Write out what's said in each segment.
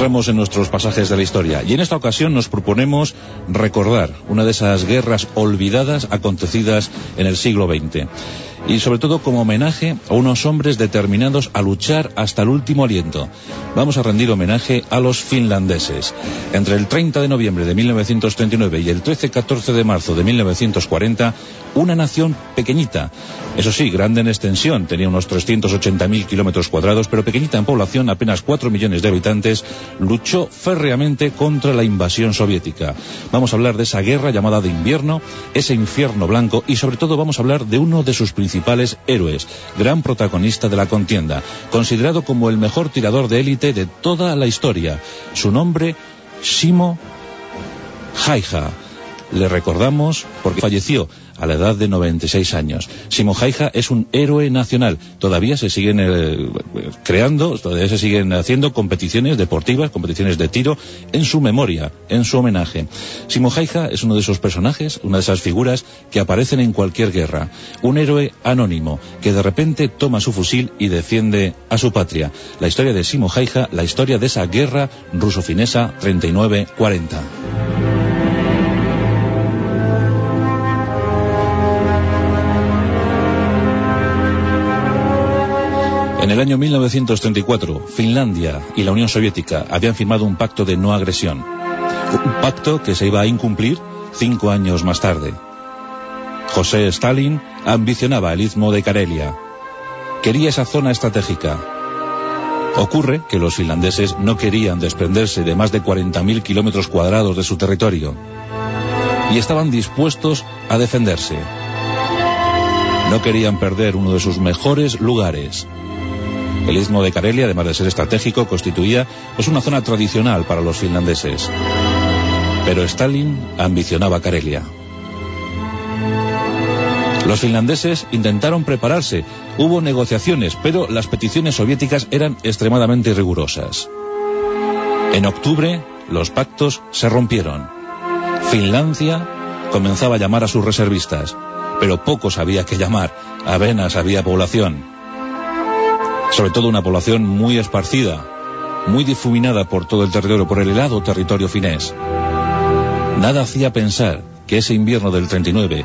entramos en nuestros pasajes de la historia. Y en esta ocasión nos proponemos recordar una de esas guerras olvidadas acontecidas en el siglo XX y sobre todo como homenaje a unos hombres determinados a luchar hasta el último aliento. Vamos a rendir homenaje a los finlandeses. Entre el 30 de noviembre de 1939 y el 13-14 de marzo de 1940, una nación pequeñita, eso sí, grande en extensión, tenía unos 380.000 kilómetros cuadrados, pero pequeñita en población, apenas 4 millones de habitantes, luchó férreamente contra la invasión soviética. Vamos a hablar de esa guerra llamada de invierno, ese infierno blanco y sobre todo vamos a hablar de uno de sus principales héroes, gran protagonista de la contienda, considerado como el mejor tirador de élite de toda la historia. Su nombre, Simo Haija. Le recordamos porque falleció a la edad de 96 años. Simo Haija es un héroe nacional. Todavía se siguen eh, creando, todavía se siguen haciendo competiciones deportivas, competiciones de tiro, en su memoria, en su homenaje. Simo Haija es uno de esos personajes, una de esas figuras que aparecen en cualquier guerra. Un héroe anónimo que de repente toma su fusil y defiende a su patria. La historia de Simo Haija, la historia de esa guerra ruso-finesa 39-40. En el año 1934, Finlandia y la Unión Soviética habían firmado un pacto de no agresión. Un pacto que se iba a incumplir cinco años más tarde. José Stalin ambicionaba el istmo de Karelia. Quería esa zona estratégica. Ocurre que los finlandeses no querían desprenderse de más de 40.000 kilómetros cuadrados de su territorio y estaban dispuestos a defenderse. No querían perder uno de sus mejores lugares, el istmo de Karelia, además de ser estratégico, constituía pues, una zona tradicional para los finlandeses. Pero Stalin ambicionaba Karelia. Los finlandeses intentaron prepararse, hubo negociaciones, pero las peticiones soviéticas eran extremadamente rigurosas. En octubre, los pactos se rompieron. Finlandia comenzaba a llamar a sus reservistas, pero pocos había que llamar, apenas había población sobre todo una población muy esparcida, muy difuminada por todo el territorio, por el helado territorio finés. Nada hacía pensar que ese invierno del 39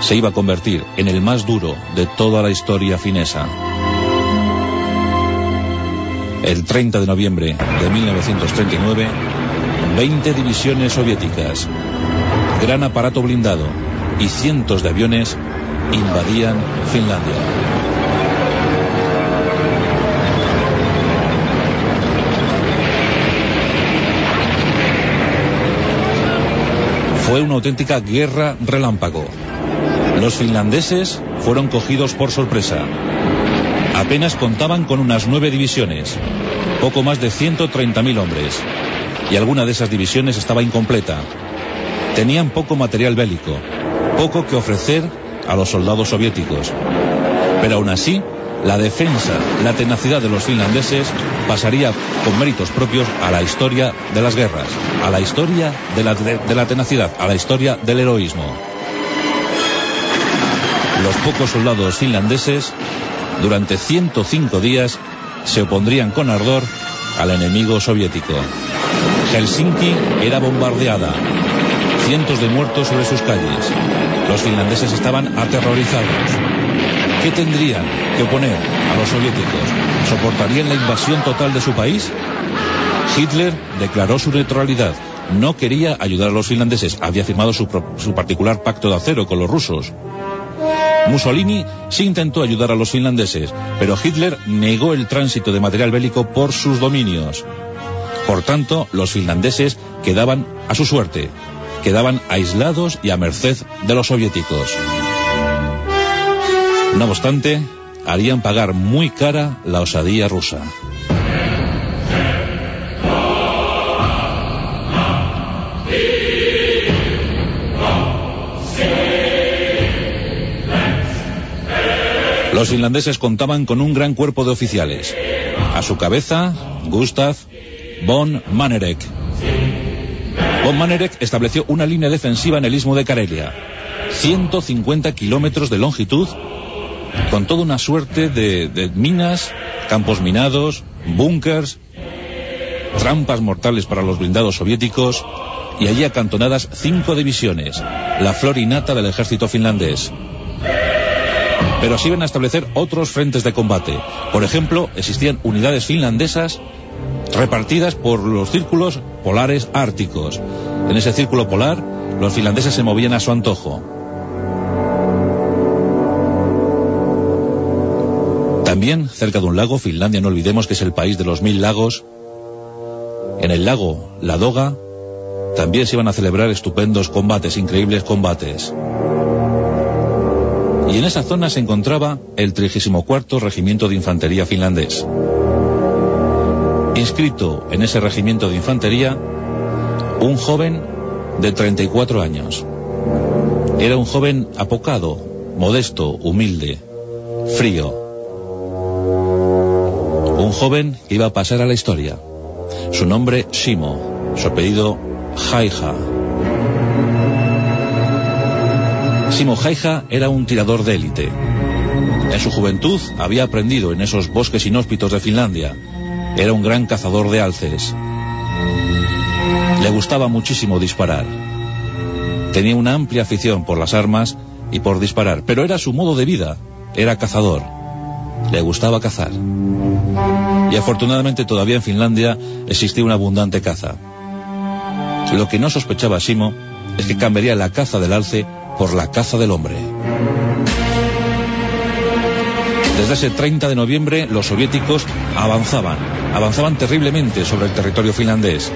se iba a convertir en el más duro de toda la historia finesa. El 30 de noviembre de 1939, 20 divisiones soviéticas, gran aparato blindado y cientos de aviones invadían Finlandia. Fue una auténtica guerra relámpago. Los finlandeses fueron cogidos por sorpresa. Apenas contaban con unas nueve divisiones, poco más de 130.000 hombres, y alguna de esas divisiones estaba incompleta. Tenían poco material bélico, poco que ofrecer a los soldados soviéticos. Pero aún así, la defensa, la tenacidad de los finlandeses pasaría con méritos propios a la historia de las guerras, a la historia de la, la tenacidad, a la historia del heroísmo. Los pocos soldados finlandeses, durante 105 días, se opondrían con ardor al enemigo soviético. Helsinki era bombardeada, cientos de muertos sobre sus calles. Los finlandeses estaban aterrorizados. ¿Qué tendrían que oponer a los soviéticos? ¿Soportarían la invasión total de su país? Hitler declaró su neutralidad. No quería ayudar a los finlandeses. Había firmado su, su particular pacto de acero con los rusos. Mussolini sí intentó ayudar a los finlandeses, pero Hitler negó el tránsito de material bélico por sus dominios. Por tanto, los finlandeses quedaban a su suerte, quedaban aislados y a merced de los soviéticos. No obstante, harían pagar muy cara la osadía rusa. Los finlandeses contaban con un gran cuerpo de oficiales. A su cabeza, Gustav von Manerek. Von Manerek estableció una línea defensiva en el istmo de Karelia. 150 kilómetros de longitud con toda una suerte de, minas, campos minados, búnkers. trampas mortales para los blindados soviéticos y allí acantonadas cinco divisiones, la florinata del ejército finlandés. Pero se iban a establecer otros frentes de combate. Por ejemplo, existían unidades finlandesas repartidas por los círculos polares árticos. En ese círculo polar, los finlandeses se movían a su antojo. También, cerca de un lago, Finlandia, no olvidemos que es el país de los mil lagos, en el lago Ladoga también se iban a celebrar estupendos combates, increíbles combates. Y en esa zona se encontraba el 34 Regimiento de Infantería finlandés. Inscrito en ese regimiento de infantería, un joven de 34 años. Era un joven apocado, modesto, humilde, frío. Un joven iba a pasar a la historia. Su nombre, Shimo. Su apellido, Jaija. Simo Jaija era un tirador de élite. En su juventud había aprendido en esos bosques inhóspitos de Finlandia. Era un gran cazador de alces. Le gustaba muchísimo disparar. Tenía una amplia afición por las armas y por disparar, pero era su modo de vida. Era cazador. Le gustaba cazar. Y afortunadamente todavía en Finlandia existía una abundante caza. Lo que no sospechaba Simo es que cambiaría la caza del alce por la caza del hombre. Desde ese 30 de noviembre los soviéticos avanzaban, avanzaban terriblemente sobre el territorio finlandés.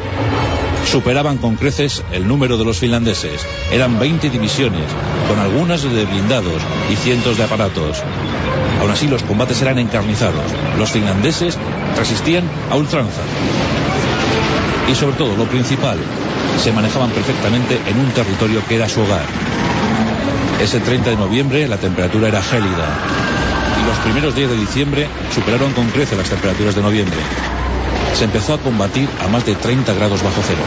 Superaban con creces el número de los finlandeses. Eran 20 divisiones, con algunas de blindados y cientos de aparatos. Aún así los combates eran encarnizados. Los finlandeses resistían a ultranza. Y sobre todo, lo principal, se manejaban perfectamente en un territorio que era su hogar. Ese 30 de noviembre la temperatura era gélida y los primeros días de diciembre superaron con creces las temperaturas de noviembre. Se empezó a combatir a más de 30 grados bajo cero.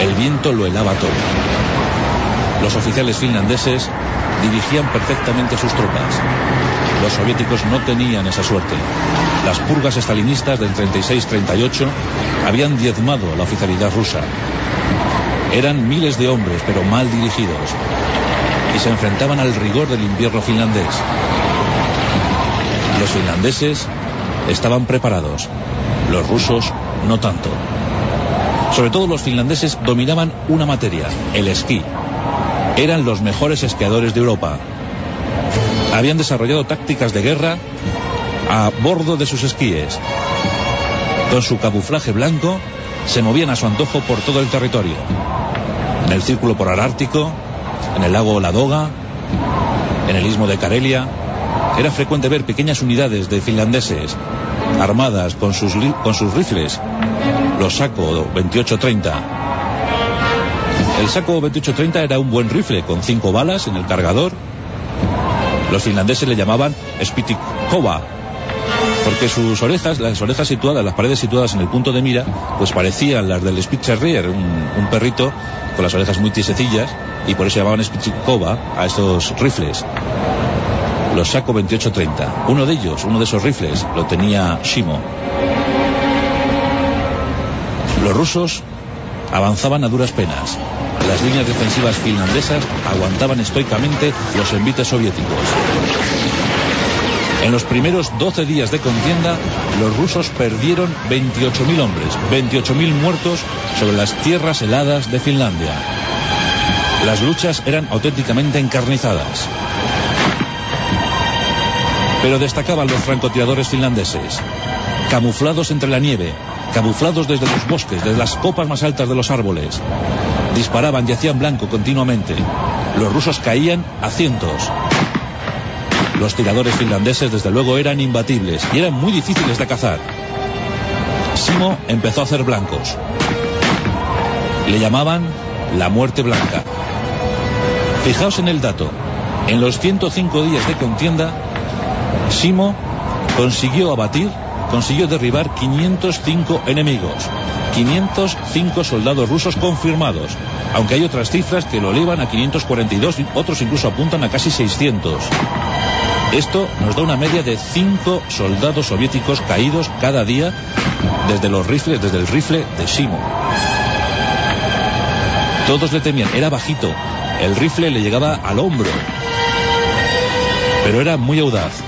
El viento lo helaba todo. Los oficiales finlandeses dirigían perfectamente sus tropas. Los soviéticos no tenían esa suerte. Las purgas estalinistas del 36-38 habían diezmado la oficialidad rusa. Eran miles de hombres, pero mal dirigidos, y se enfrentaban al rigor del invierno finlandés. Los finlandeses estaban preparados, los rusos no tanto. Sobre todo los finlandeses dominaban una materia, el esquí. Eran los mejores esquiadores de Europa. Habían desarrollado tácticas de guerra a bordo de sus esquíes. Con su camuflaje blanco se movían a su antojo por todo el territorio. En el círculo polar ártico, en el lago Ladoga, en el istmo de Karelia, era frecuente ver pequeñas unidades de finlandeses armadas con sus, con sus rifles, los Saco 2830. El Saco 2830 era un buen rifle con cinco balas en el cargador. Los finlandeses le llamaban Spitikova, porque sus orejas, las orejas situadas, las paredes situadas en el punto de mira, pues parecían las del Spitzer un, un perrito con las orejas muy tisecillas, y por eso llamaban Spitikova a estos rifles los Saco 2830. Uno de ellos, uno de esos rifles, lo tenía Shimo. Los rusos avanzaban a duras penas. Las líneas defensivas finlandesas aguantaban estoicamente los envites soviéticos. En los primeros 12 días de contienda, los rusos perdieron 28.000 hombres, 28.000 muertos sobre las tierras heladas de Finlandia. Las luchas eran auténticamente encarnizadas. Pero destacaban los francotiradores finlandeses, camuflados entre la nieve, camuflados desde los bosques, desde las copas más altas de los árboles. Disparaban y hacían blanco continuamente. Los rusos caían a cientos. Los tiradores finlandeses desde luego eran imbatibles y eran muy difíciles de cazar. Simo empezó a hacer blancos. Le llamaban la muerte blanca. Fijaos en el dato. En los 105 días de contienda, Simo consiguió abatir, consiguió derribar 505 enemigos, 505 soldados rusos confirmados, aunque hay otras cifras que lo elevan a 542 y otros incluso apuntan a casi 600. Esto nos da una media de cinco soldados soviéticos caídos cada día desde los rifles, desde el rifle de Shimo. Todos le temían, era bajito, el rifle le llegaba al hombro, pero era muy audaz.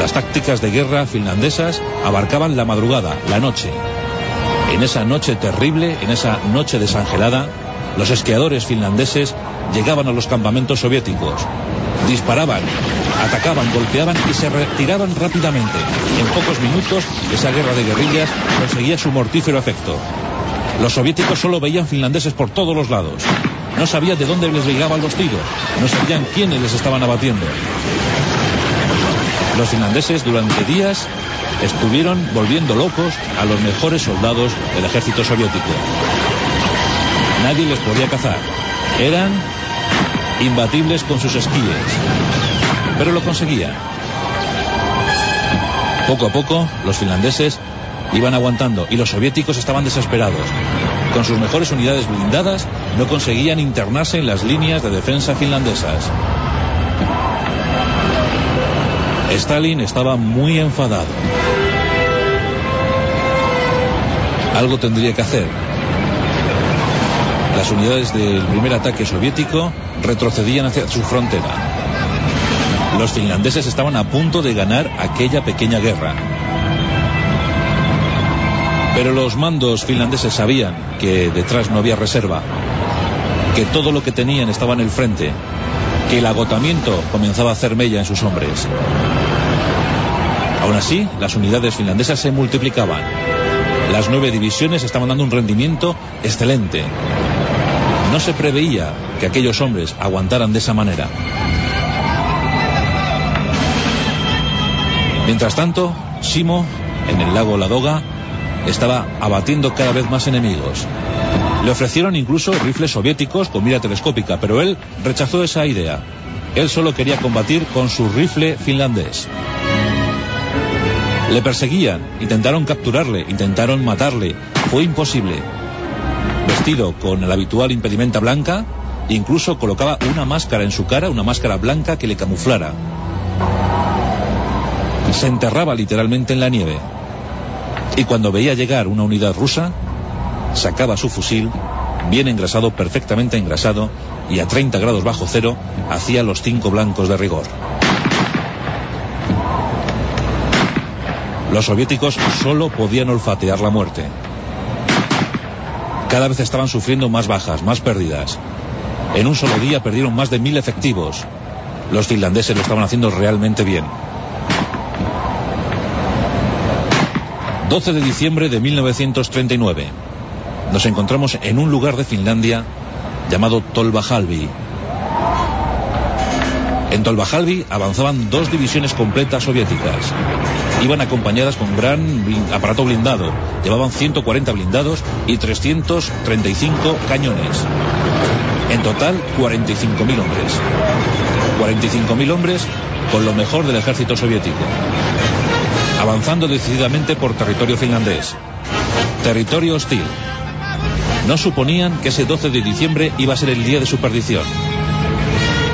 Las tácticas de guerra finlandesas abarcaban la madrugada, la noche. En esa noche terrible, en esa noche desangelada, los esquiadores finlandeses llegaban a los campamentos soviéticos, disparaban, atacaban, golpeaban y se retiraban rápidamente. En pocos minutos, esa guerra de guerrillas conseguía su mortífero efecto. Los soviéticos solo veían finlandeses por todos los lados. No sabían de dónde les llegaban los tiros, no sabían quiénes les estaban abatiendo. Los finlandeses durante días estuvieron volviendo locos a los mejores soldados del ejército soviético. Nadie les podía cazar. Eran imbatibles con sus esquíes. Pero lo conseguían. Poco a poco, los finlandeses iban aguantando y los soviéticos estaban desesperados. Con sus mejores unidades blindadas, no conseguían internarse en las líneas de defensa finlandesas. Stalin estaba muy enfadado. Algo tendría que hacer. Las unidades del primer ataque soviético retrocedían hacia su frontera. Los finlandeses estaban a punto de ganar aquella pequeña guerra. Pero los mandos finlandeses sabían que detrás no había reserva, que todo lo que tenían estaba en el frente, que el agotamiento comenzaba a hacer mella en sus hombres. Aún así, las unidades finlandesas se multiplicaban. Las nueve divisiones estaban dando un rendimiento excelente. No se preveía que aquellos hombres aguantaran de esa manera. Mientras tanto, Simo, en el lago Ladoga, estaba abatiendo cada vez más enemigos. Le ofrecieron incluso rifles soviéticos con mira telescópica, pero él rechazó esa idea. Él solo quería combatir con su rifle finlandés. Le perseguían, intentaron capturarle, intentaron matarle. Fue imposible. Vestido con la habitual impedimenta blanca, incluso colocaba una máscara en su cara, una máscara blanca que le camuflara. Se enterraba literalmente en la nieve. Y cuando veía llegar una unidad rusa, sacaba su fusil, bien engrasado, perfectamente engrasado, y a 30 grados bajo cero, hacía los cinco blancos de rigor. Los soviéticos solo podían olfatear la muerte. Cada vez estaban sufriendo más bajas, más pérdidas. En un solo día perdieron más de mil efectivos. Los finlandeses lo estaban haciendo realmente bien. 12 de diciembre de 1939. Nos encontramos en un lugar de Finlandia llamado Tolvajalvi. En Tolvajalvi avanzaban dos divisiones completas soviéticas. Iban acompañadas con gran aparato blindado. Llevaban 140 blindados y 335 cañones. En total, 45.000 hombres. 45.000 hombres con lo mejor del ejército soviético. Avanzando decididamente por territorio finlandés. Territorio hostil. No suponían que ese 12 de diciembre iba a ser el día de su perdición.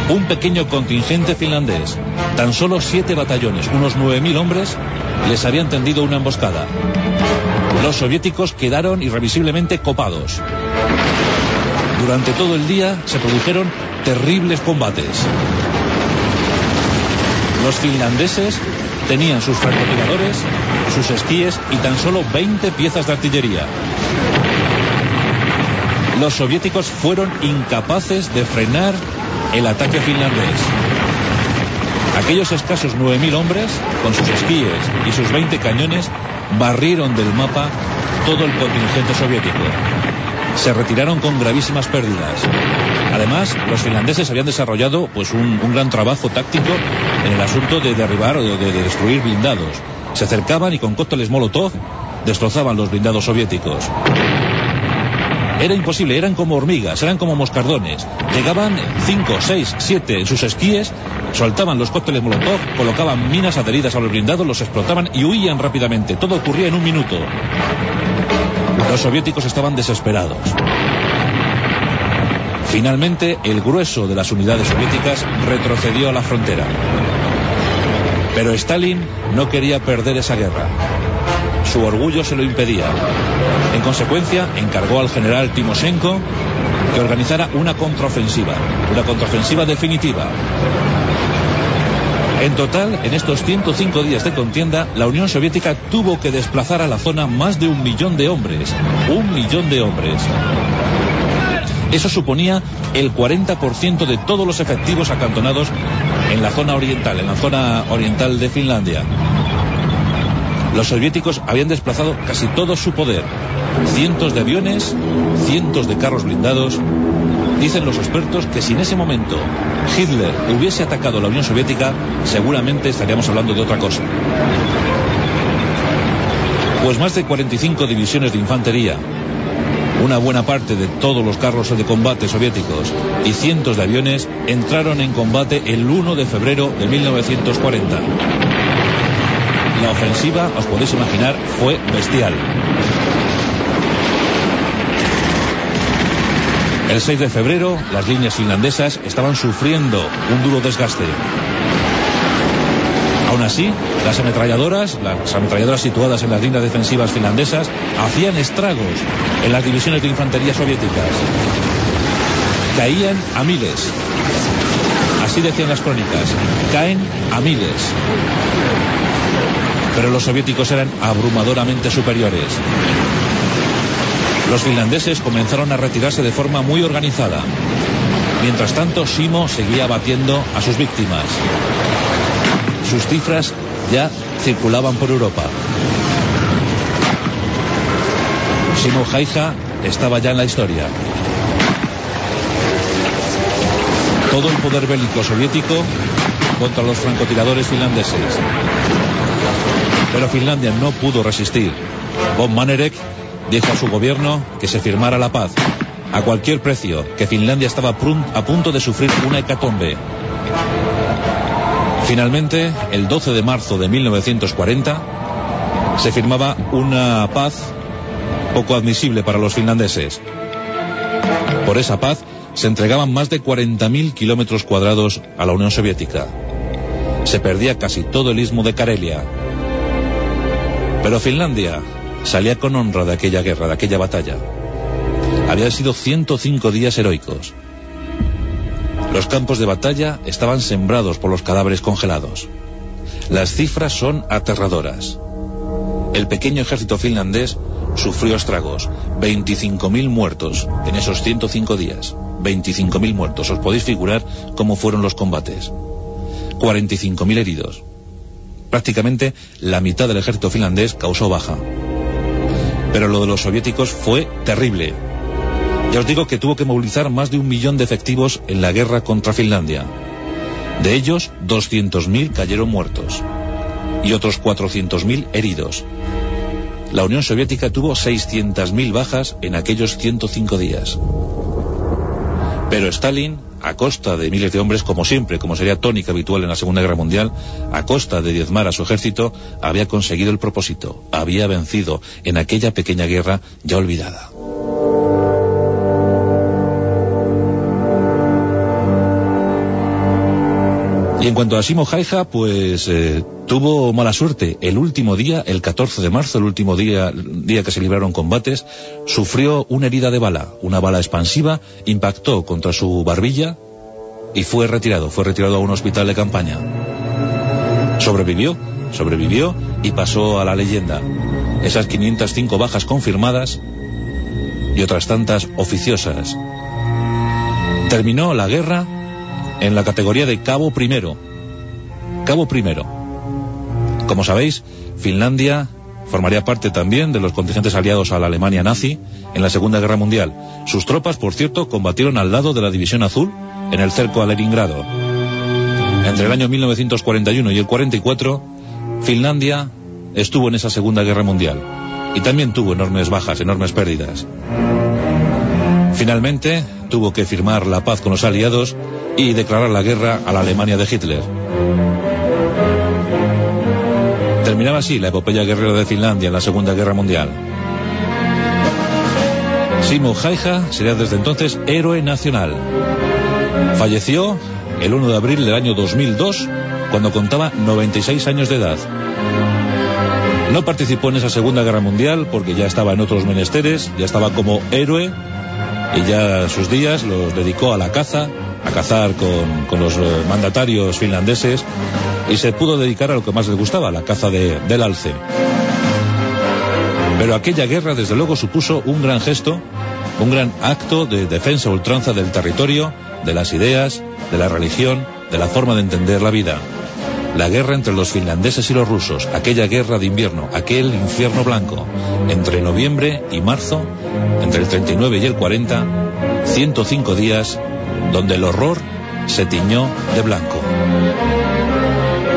Un pequeño contingente finlandés, tan solo siete batallones, unos 9.000 hombres, les habían tendido una emboscada. Los soviéticos quedaron irrevisiblemente copados. Durante todo el día se produjeron terribles combates. Los finlandeses tenían sus francotiradores, sus esquíes y tan solo 20 piezas de artillería. Los soviéticos fueron incapaces de frenar el ataque finlandés. Aquellos escasos 9.000 hombres, con sus esquíes y sus 20 cañones, barrieron del mapa todo el contingente soviético. Se retiraron con gravísimas pérdidas. Además, los finlandeses habían desarrollado pues, un, gran trabajo táctico en el asunto de derribar o de, de destruir blindados. Se acercaban y con cócteles Molotov destrozaban los blindados soviéticos. Era imposible, eran como hormigas, eran como moscardones. Llegaban 5, 6, 7 en sus esquíes, soltaban los cócteles Molotov, colocaban minas adheridas a los blindados, los explotaban y huían rápidamente. Todo ocurría en un minuto. Los soviéticos estaban desesperados. Finalmente, el grueso de las unidades soviéticas retrocedió a la frontera. Pero Stalin no quería perder esa guerra. Su orgullo se lo impedía. En consecuencia, encargó al general Timoshenko que organizara una contraofensiva, una contraofensiva definitiva. En total, en estos 105 días de contienda, la Unión Soviética tuvo que desplazar a la zona más de un millón de hombres. Un millón de hombres. Eso suponía el 40% de todos los efectivos acantonados en la zona oriental, en la zona oriental de Finlandia. Los soviéticos habían desplazado casi todo su poder. Cientos de aviones, cientos de carros blindados. Dicen los expertos que si en ese momento Hitler hubiese atacado la Unión Soviética, seguramente estaríamos hablando de otra cosa. Pues más de 45 divisiones de infantería, una buena parte de todos los carros de combate soviéticos y cientos de aviones entraron en combate el 1 de febrero de 1940. La ofensiva, os podéis imaginar, fue bestial. El 6 de febrero, las líneas finlandesas estaban sufriendo un duro desgaste. Aún así, las ametralladoras, las ametralladoras situadas en las líneas defensivas finlandesas, hacían estragos en las divisiones de infantería soviéticas. Caían a miles. Así decían las crónicas. Caen a miles. Pero los soviéticos eran abrumadoramente superiores. Los finlandeses comenzaron a retirarse de forma muy organizada. Mientras tanto, Simo seguía batiendo a sus víctimas. Sus cifras ya circulaban por Europa. Simo Haija estaba ya en la historia. Todo el poder bélico soviético contra los francotiradores finlandeses. Pero Finlandia no pudo resistir. Von Manerek dijo a su gobierno que se firmara la paz, a cualquier precio, que Finlandia estaba a punto de sufrir una hecatombe. Finalmente, el 12 de marzo de 1940, se firmaba una paz poco admisible para los finlandeses. Por esa paz se entregaban más de 40.000 kilómetros cuadrados a la Unión Soviética. Se perdía casi todo el istmo de Karelia. Pero Finlandia salía con honra de aquella guerra, de aquella batalla. Habían sido 105 días heroicos. Los campos de batalla estaban sembrados por los cadáveres congelados. Las cifras son aterradoras. El pequeño ejército finlandés sufrió estragos. 25.000 muertos en esos 105 días. 25.000 muertos. Os podéis figurar cómo fueron los combates. 45.000 heridos. Prácticamente la mitad del ejército finlandés causó baja. Pero lo de los soviéticos fue terrible. Ya os digo que tuvo que movilizar más de un millón de efectivos en la guerra contra Finlandia. De ellos, 200.000 cayeron muertos y otros 400.000 heridos. La Unión Soviética tuvo 600.000 bajas en aquellos 105 días. Pero Stalin, a costa de miles de hombres, como siempre, como sería tónica habitual en la Segunda Guerra Mundial, a costa de diezmar a su ejército, había conseguido el propósito, había vencido en aquella pequeña guerra ya olvidada. Y en cuanto a Simo Haija, pues eh, tuvo mala suerte. El último día, el 14 de marzo, el último día, día que se libraron combates, sufrió una herida de bala, una bala expansiva, impactó contra su barbilla y fue retirado, fue retirado a un hospital de campaña. Sobrevivió, sobrevivió y pasó a la leyenda. Esas 505 bajas confirmadas y otras tantas oficiosas. Terminó la guerra en la categoría de cabo primero. Cabo primero. Como sabéis, Finlandia formaría parte también de los contingentes aliados a la Alemania nazi en la Segunda Guerra Mundial. Sus tropas, por cierto, combatieron al lado de la División Azul en el cerco a Leningrado. Entre el año 1941 y el 44, Finlandia estuvo en esa Segunda Guerra Mundial y también tuvo enormes bajas, enormes pérdidas. Finalmente, tuvo que firmar la paz con los aliados y declarar la guerra a la Alemania de Hitler. Terminaba así la epopeya guerrera de Finlandia en la Segunda Guerra Mundial. Simo Haija sería desde entonces héroe nacional. Falleció el 1 de abril del año 2002 cuando contaba 96 años de edad. No participó en esa Segunda Guerra Mundial porque ya estaba en otros menesteres, ya estaba como héroe y ya sus días los dedicó a la caza, a cazar con, los eh, mandatarios finlandeses y se pudo dedicar a lo que más le gustaba, la caza del alce. Pero aquella guerra desde luego supuso un gran gesto, un gran acto de defensa ultranza del territorio, de las ideas, de la religión, de la forma de entender la vida la guerra entre los finlandeses y los rusos, aquella guerra de invierno, aquel infierno blanco, entre noviembre y marzo, entre el 39 y el 40, 105 días donde el horror se tiñó de blanco.